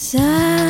在。